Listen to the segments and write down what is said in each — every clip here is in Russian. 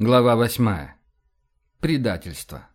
Глава восьмая. Предательство.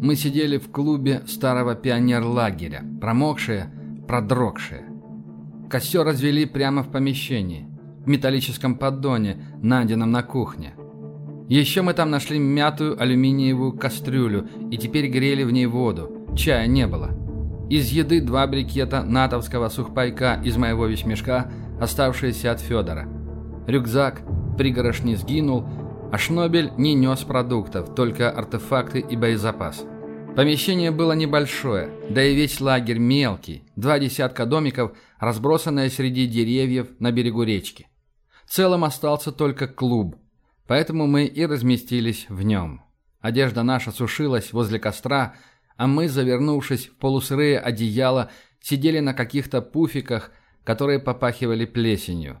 Мы сидели в клубе старого пионерлагеря, промокшие, продрогшие. Костер развели прямо в помещении, в металлическом поддоне, найденном на кухне. Еще мы там нашли мятую алюминиевую кастрюлю и теперь грели в ней воду. Чая не было. Из еды два брикета натовского сухпайка из моего вещмешка, оставшиеся от Федора. Рюкзак, пригорошни сгинул, а Шнобель не нес продуктов, только артефакты и боезапас. Помещение было небольшое, да и весь лагерь мелкий, два десятка домиков, разбросанные среди деревьев на берегу речки. Целым остался только клуб, поэтому мы и разместились в нем. Одежда наша сушилась возле костра, а мы, завернувшись в полусырые одеяла, сидели на каких-то пуфиках, которые попахивали плесенью.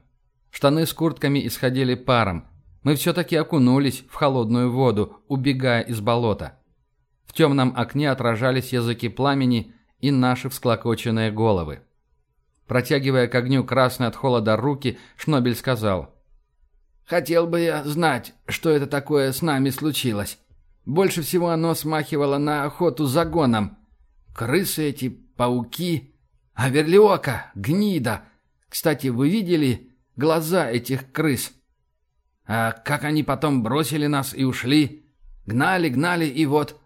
Штаны с куртками исходили паром. Мы все-таки окунулись в холодную воду, убегая из болота. В темном окне отражались языки пламени и наши всклокоченные головы. Протягивая к огню красные от холода руки, Шнобель сказал. «Хотел бы я знать, что это такое с нами случилось. Больше всего оно смахивало на охоту за гоном. Крысы эти, пауки, аверлиока, гнида. Кстати, вы видели глаза этих крыс? А как они потом бросили нас и ушли? Гнали, гнали, и вот...»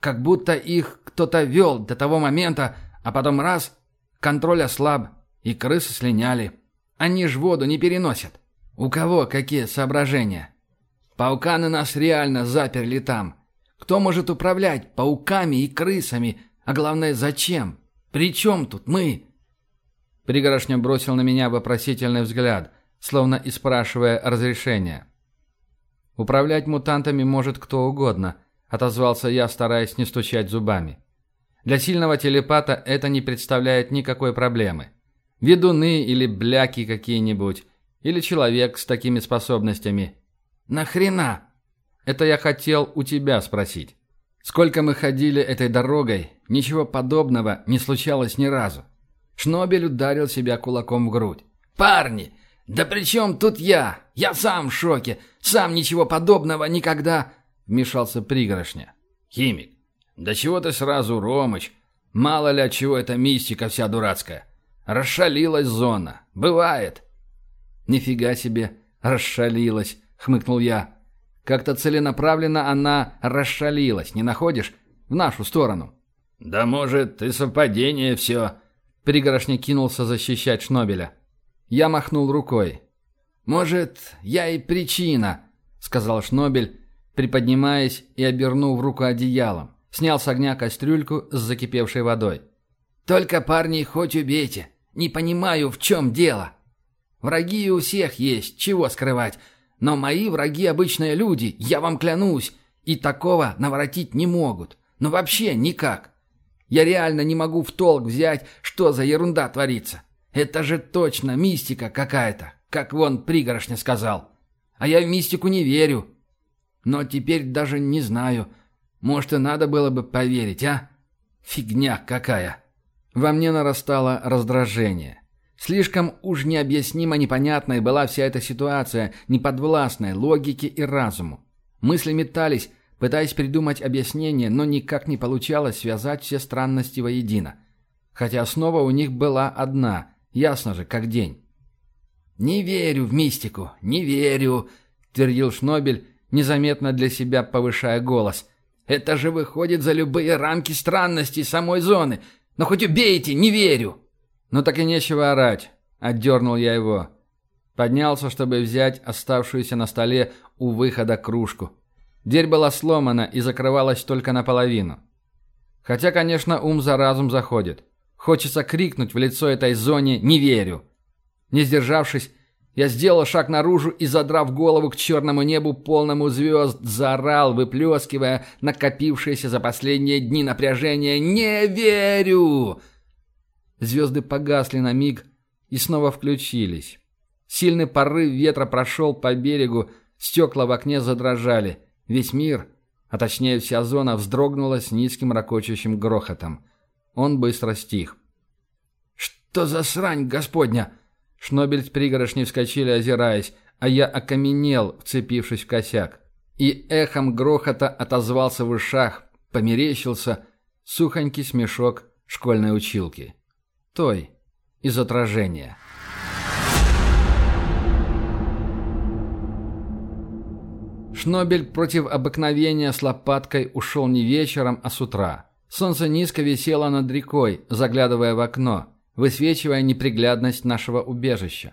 Как будто их кто-то вел до того момента, а потом раз — контроль ослаб, и крысы слиняли. Они ж воду не переносят. У кого какие соображения? Пауканы нас реально заперли там. Кто может управлять пауками и крысами? А главное, зачем? При чем тут мы?» Пригорошня бросил на меня вопросительный взгляд, словно и спрашивая разрешения. «Управлять мутантами может кто угодно», — отозвался я, стараясь не стучать зубами. «Для сильного телепата это не представляет никакой проблемы. Ведуны или бляки какие-нибудь, или человек с такими способностями. Нахрена? Это я хотел у тебя спросить. Сколько мы ходили этой дорогой, ничего подобного не случалось ни разу. Шнобель ударил себя кулаком в грудь. «Парни, да при чем тут я? Я сам в шоке. Сам ничего подобного никогда...» вмешался пригоршня. «Химик, да чего ты сразу, Ромыч? Мало ли от чего эта мистика вся дурацкая. Расшалилась зона. Бывает». «Нифига себе, расшалилась», — хмыкнул я. «Как-то целенаправленно она расшалилась, не находишь? В нашу сторону». «Да может, и совпадение все», — пригорошня кинулся защищать Шнобеля. Я махнул рукой. «Может, я и причина», — сказал Шнобель, приподнимаясь и обернув руку одеялом. Снял с огня кастрюльку с закипевшей водой. «Только, парни, хоть убейте. Не понимаю, в чем дело. Враги у всех есть, чего скрывать. Но мои враги обычные люди, я вам клянусь. И такого наворотить не могут. Ну вообще никак. Я реально не могу в толк взять, что за ерунда творится. Это же точно мистика какая-то, как вон пригорошня сказал. А я в мистику не верю. Но теперь даже не знаю. Может, и надо было бы поверить, а? Фигня какая. Во мне нарастало раздражение. Слишком уж необъяснимо непонятной была вся эта ситуация, неподвластная логике и разуму. Мысли метались, пытаясь придумать объяснение, но никак не получалось связать все странности воедино. Хотя основа у них была одна, ясно же, как день. «Не верю в мистику, не верю», — твердил Шнобель, незаметно для себя повышая голос. «Это же выходит за любые рамки странностей самой зоны. Но хоть убейте, не верю!» «Ну так и нечего орать», — отдернул я его. Поднялся, чтобы взять оставшуюся на столе у выхода кружку. Дверь была сломана и закрывалась только наполовину. Хотя, конечно, ум за разум заходит. Хочется крикнуть в лицо этой зоне «Не верю!». Не сдержавшись, я сделал шаг наружу и, задрав голову к черному небу, полному звезд, заорал, выплескивая накопившееся за последние дни напряжение «Не верю!». Звезды погасли на миг и снова включились. Сильный порыв ветра прошел по берегу, Стекла в окне задрожали. Весь мир, а точнее вся зона, вздрогнула с низким ракочущим грохотом. Он быстро стих. «Что за срань, господня?» Шнобель с пригорошней вскочили, озираясь, а я окаменел, вцепившись в косяк. И эхом грохота отозвался в ушах, померещился сухонький смешок школьной училки. Той, из отражения. Шнобель против обыкновения с лопаткой ушел не вечером, а с утра. Солнце низко висело над рекой, заглядывая в окно, высвечивая неприглядность нашего убежища.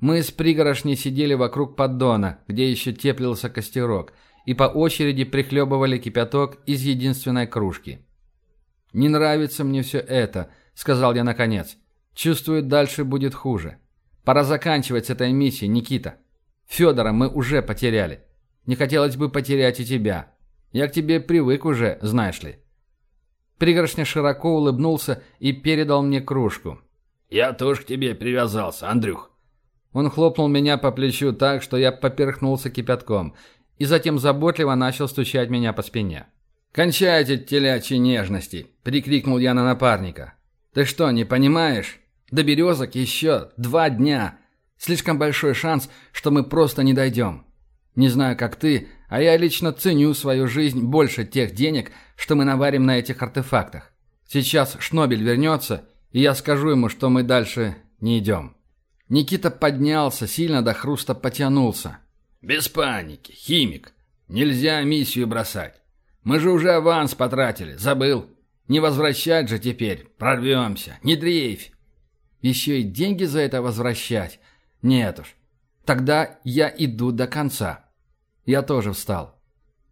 Мы с пригорошней сидели вокруг поддона, где еще теплился костерок, и по очереди прихлебывали кипяток из единственной кружки. «Не нравится мне все это», — сказал я наконец. «Чувствую, дальше будет хуже. Пора заканчивать с этой миссией, Никита. Федора мы уже потеряли. Не хотелось бы потерять и тебя. Я к тебе привык уже, знаешь ли». Пригоршня широко улыбнулся и передал мне кружку. «Я тоже к тебе привязался, Андрюх». Он хлопнул меня по плечу так, что я поперхнулся кипятком, и затем заботливо начал стучать меня по спине. «Кончайте телячьи нежности!» – прикрикнул я на напарника. «Ты что, не понимаешь? До березок еще два дня. Слишком большой шанс, что мы просто не дойдем. Не знаю, как ты, а я лично ценю свою жизнь больше тех денег, что мы наварим на этих артефактах. Сейчас Шнобель вернется, и я скажу ему, что мы дальше не идем». Никита поднялся, сильно до хруста потянулся. «Без паники, химик. Нельзя миссию бросать. Мы же уже аванс потратили, забыл. Не возвращать же теперь, прорвемся, не дрейфь». «Еще и деньги за это возвращать? Нет уж. Тогда я иду до конца». Я тоже встал.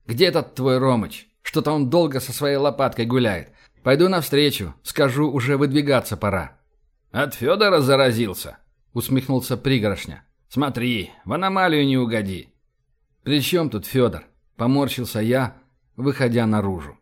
«Где этот твой Ромыч? Что-то он долго со своей лопаткой гуляет. Пойду навстречу, скажу, уже выдвигаться пора». «От Федора заразился?» — усмехнулся пригоршня. «Смотри, в аномалию не угоди». «При чем тут Федор?» — поморщился я, выходя наружу.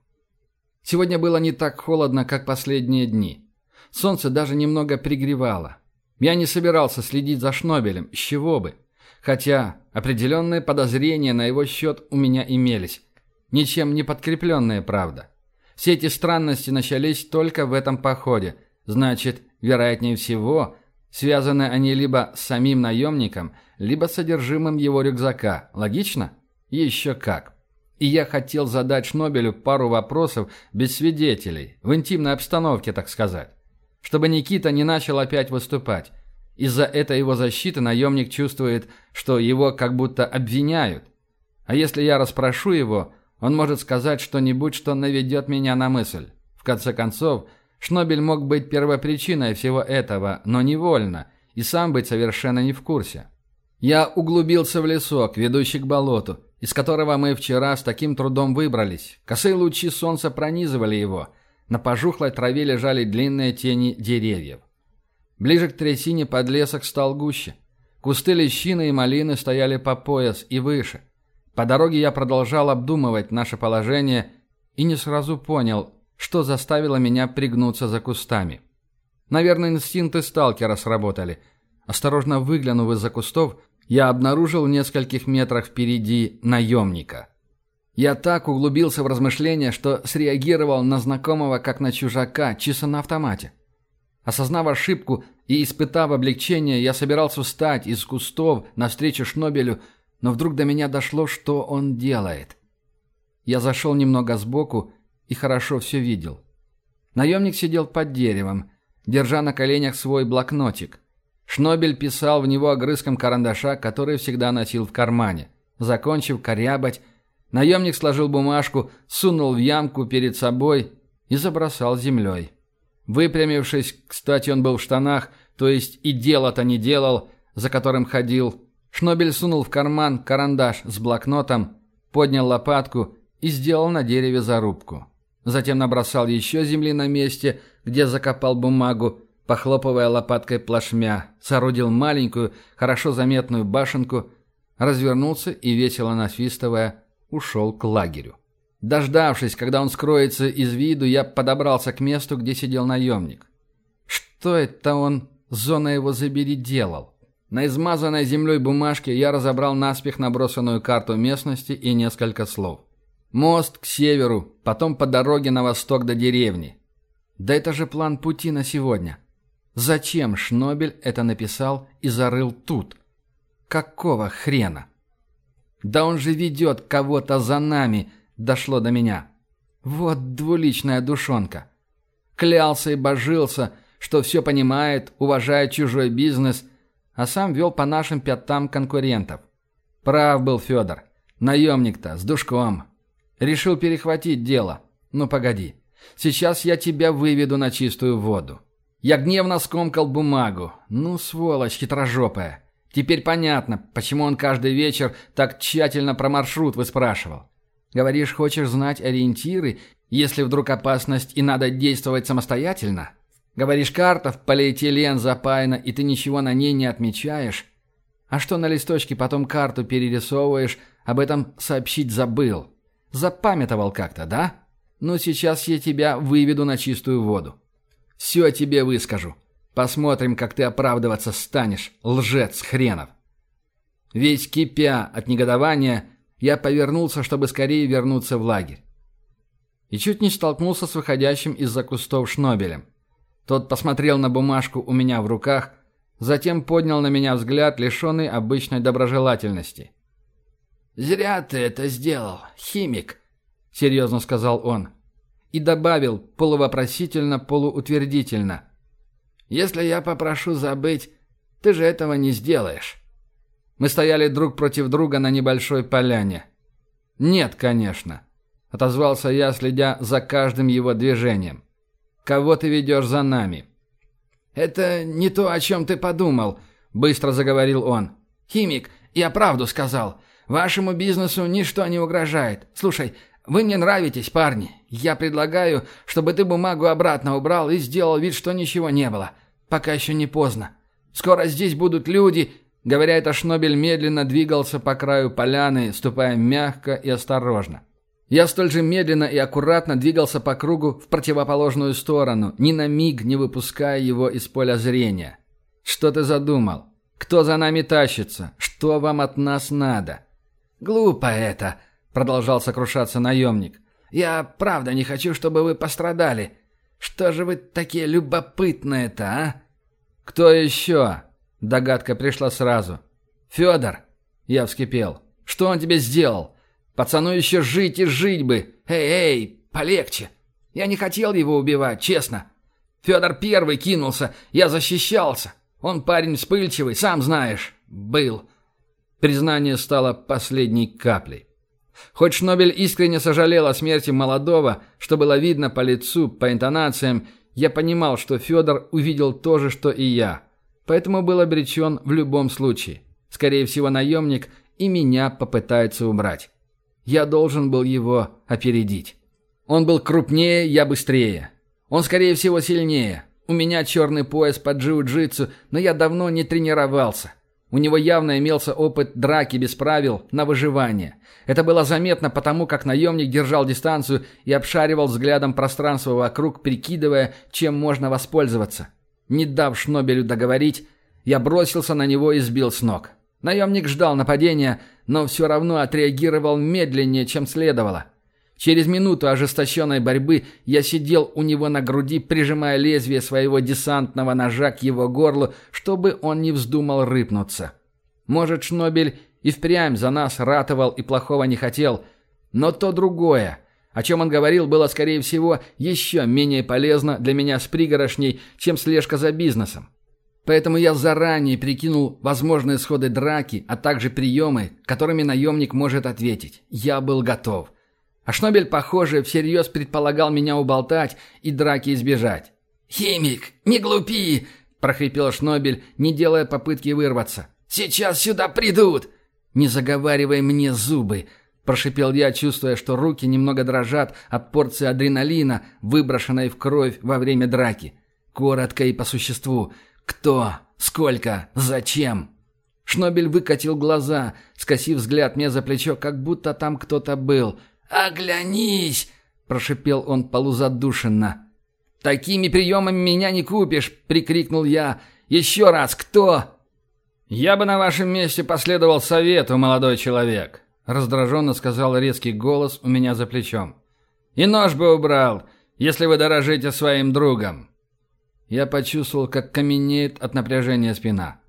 Сегодня было не так холодно, как последние дни. Солнце даже немного пригревало. Я не собирался следить за Шнобелем, с чего бы. Хотя определенные подозрения на его счет у меня имелись. Ничем не подкрепленные, правда. Все эти странности начались только в этом походе. Значит, вероятнее всего, связаны они либо с самим наемником, либо с содержимым его рюкзака. Логично? Еще как. И я хотел задать Шнобелю пару вопросов без свидетелей, в интимной обстановке, так сказать. Чтобы Никита не начал опять выступать. Из-за этой его защиты наемник чувствует, что его как будто обвиняют. А если я расспрошу его, он может сказать что-нибудь, что наведет меня на мысль. В конце концов, Шнобель мог быть первопричиной всего этого, но невольно, и сам быть совершенно не в курсе. Я углубился в лесок, ведущий к болоту, из которого мы вчера с таким трудом выбрались. Косые лучи солнца пронизывали его. На пожухлой траве лежали длинные тени деревьев. Ближе к трясине подлесок стал гуще. Кусты лещины и малины стояли по пояс и выше. По дороге я продолжал обдумывать наше положение и не сразу понял, что заставило меня пригнуться за кустами. Наверное, инстинкты сталкера сработали. Осторожно выглянув из-за кустов, я обнаружил в нескольких метрах впереди наемника. Я так углубился в размышления, что среагировал на знакомого как на чужака, чисто на автомате. Осознав ошибку и испытав облегчение, я собирался встать из кустов навстречу Шнобелю, но вдруг до меня дошло, что он делает. Я зашел немного сбоку и хорошо все видел. Наемник сидел под деревом, держа на коленях свой блокнотик. Шнобель писал в него огрызком карандаша, который всегда носил в кармане. Закончив корябать, наемник сложил бумажку, сунул в ямку перед собой и забросал землей. Выпрямившись, кстати, он был в штанах, то есть и дело-то не делал, за которым ходил. Шнобель сунул в карман карандаш с блокнотом, поднял лопатку и сделал на дереве зарубку. Затем набросал еще земли на месте, где закопал бумагу, похлопывая лопаткой плашмя, соорудил маленькую, хорошо заметную башенку, развернулся и, весело насвистывая, ушел к лагерю. Дождавшись, когда он скроется из виду, я подобрался к месту, где сидел наемник. Что это он, зона его забери, делал? На измазанной землей бумажке я разобрал наспех набросанную карту местности и несколько слов. Мост к северу, потом по дороге на восток до деревни. Да это же план пути на сегодня. Зачем Шнобель это написал и зарыл тут? Какого хрена? Да он же ведет кого-то за нами, дошло до меня. Вот двуличная душонка. Клялся и божился, что все понимает, уважает чужой бизнес, а сам вел по нашим пятам конкурентов. Прав был Федор. Наемник-то, с душком. Решил перехватить дело. Ну погоди. Сейчас я тебя выведу на чистую воду. Я гневно скомкал бумагу. Ну, сволочь хитрожопая. Теперь понятно, почему он каждый вечер так тщательно про маршрут выспрашивал. Говоришь, хочешь знать ориентиры, если вдруг опасность и надо действовать самостоятельно? Говоришь, карта в полиэтилен запаяна, и ты ничего на ней не отмечаешь? А что на листочке потом карту перерисовываешь, об этом сообщить забыл? Запамятовал как-то, да? Ну, сейчас я тебя выведу на чистую воду. Все тебе выскажу. Посмотрим, как ты оправдываться станешь, лжец хренов. Весь кипя от негодования, я повернулся, чтобы скорее вернуться в лагерь. И чуть не столкнулся с выходящим из-за кустов Шнобелем. Тот посмотрел на бумажку у меня в руках, затем поднял на меня взгляд, лишенный обычной доброжелательности. «Зря ты это сделал, химик», — серьезно сказал он. И добавил полувопросительно, полуутвердительно. «Если я попрошу забыть, ты же этого не сделаешь». Мы стояли друг против друга на небольшой поляне. «Нет, конечно», — отозвался я, следя за каждым его движением. «Кого ты ведешь за нами?» «Это не то, о чем ты подумал», — быстро заговорил он. «Химик, я правду сказал. Вашему бизнесу ничто не угрожает. Слушай, вы мне нравитесь, парни. Я предлагаю, чтобы ты бумагу обратно убрал и сделал вид, что ничего не было. Пока еще не поздно. Скоро здесь будут люди, Говоря это, Шнобель медленно двигался по краю поляны, ступая мягко и осторожно. Я столь же медленно и аккуратно двигался по кругу в противоположную сторону, ни на миг не выпуская его из поля зрения. «Что ты задумал? Кто за нами тащится? Что вам от нас надо?» «Глупо это», — продолжал сокрушаться наемник. «Я правда не хочу, чтобы вы пострадали. Что же вы такие любопытные-то, а?» «Кто еще?» Догадка пришла сразу. «Федор!» Я вскипел. «Что он тебе сделал? Пацану еще жить и жить бы! Эй, эй, полегче! Я не хотел его убивать, честно. Федор первый кинулся, я защищался. Он парень вспыльчивый, сам знаешь. Был». Признание стало последней каплей. Хоть Шнобель искренне сожалел о смерти молодого, что было видно по лицу, по интонациям, я понимал, что Федор увидел то же, что и я поэтому был обречен в любом случае. Скорее всего, наемник и меня попытается убрать. Я должен был его опередить. Он был крупнее, я быстрее. Он, скорее всего, сильнее. У меня черный пояс по джиу-джитсу, но я давно не тренировался. У него явно имелся опыт драки без правил на выживание. Это было заметно потому, как наемник держал дистанцию и обшаривал взглядом пространство вокруг, прикидывая, чем можно воспользоваться. Не дав Шнобелю договорить, я бросился на него и сбил с ног. Наемник ждал нападения, но все равно отреагировал медленнее, чем следовало. Через минуту ожесточенной борьбы я сидел у него на груди, прижимая лезвие своего десантного ножа к его горлу, чтобы он не вздумал рыпнуться. Может, Шнобель и впрямь за нас ратовал и плохого не хотел, но то другое. О чем он говорил, было, скорее всего, еще менее полезно для меня с пригорошней, чем слежка за бизнесом. Поэтому я заранее прикинул возможные исходы драки, а также приемы, которыми наемник может ответить. Я был готов. А Шнобель, похоже, всерьез предполагал меня уболтать и драки избежать. «Химик, не глупи!» – прохрипел Шнобель, не делая попытки вырваться. «Сейчас сюда придут!» «Не заговаривай мне зубы!» Прошипел я, чувствуя, что руки немного дрожат от порции адреналина, выброшенной в кровь во время драки. Коротко и по существу. Кто? Сколько? Зачем? Шнобель выкатил глаза, скосив взгляд мне за плечо, как будто там кто-то был. «Оглянись!» – прошипел он полузадушенно. «Такими приемами меня не купишь!» – прикрикнул я. «Еще раз, кто?» «Я бы на вашем месте последовал совету, молодой человек», — раздраженно сказал резкий голос у меня за плечом. «И нож бы убрал, если вы дорожите своим другом». Я почувствовал, как каменеет от напряжения спина.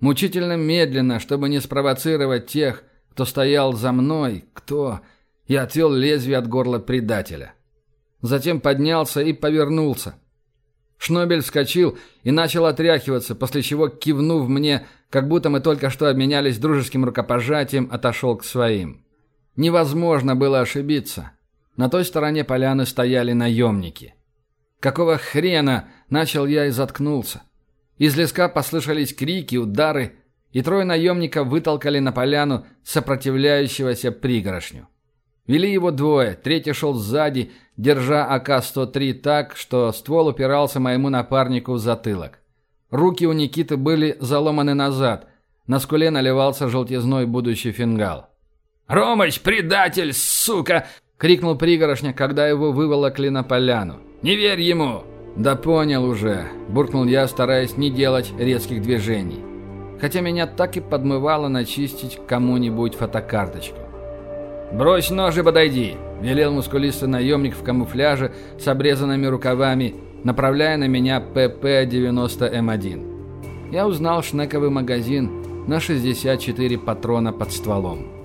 Мучительно медленно, чтобы не спровоцировать тех, кто стоял за мной, кто... Я отвел лезвие от горла предателя. Затем поднялся и повернулся. Шнобель вскочил и начал отряхиваться, после чего, кивнув мне, как будто мы только что обменялись дружеским рукопожатием, отошел к своим. Невозможно было ошибиться. На той стороне поляны стояли наемники. Какого хрена? Начал я и заткнулся. Из леска послышались крики, удары, и трое наемников вытолкали на поляну сопротивляющегося пригорошню. Вели его двое, третий шел сзади, держа АК-103 так, что ствол упирался моему напарнику в затылок. Руки у Никиты были заломаны назад, на скуле наливался желтизной будущий фингал. «Ромыч, предатель, сука!» — крикнул пригорошня, когда его выволокли на поляну. «Не верь ему!» «Да понял уже», — буркнул я, стараясь не делать резких движений. Хотя меня так и подмывало начистить кому-нибудь фотокарточку. «Брось нож и подойди», — велел мускулистый наемник в камуфляже с обрезанными рукавами, направляя на меня ПП-90М1. Я узнал шнековый магазин на 64 патрона под стволом.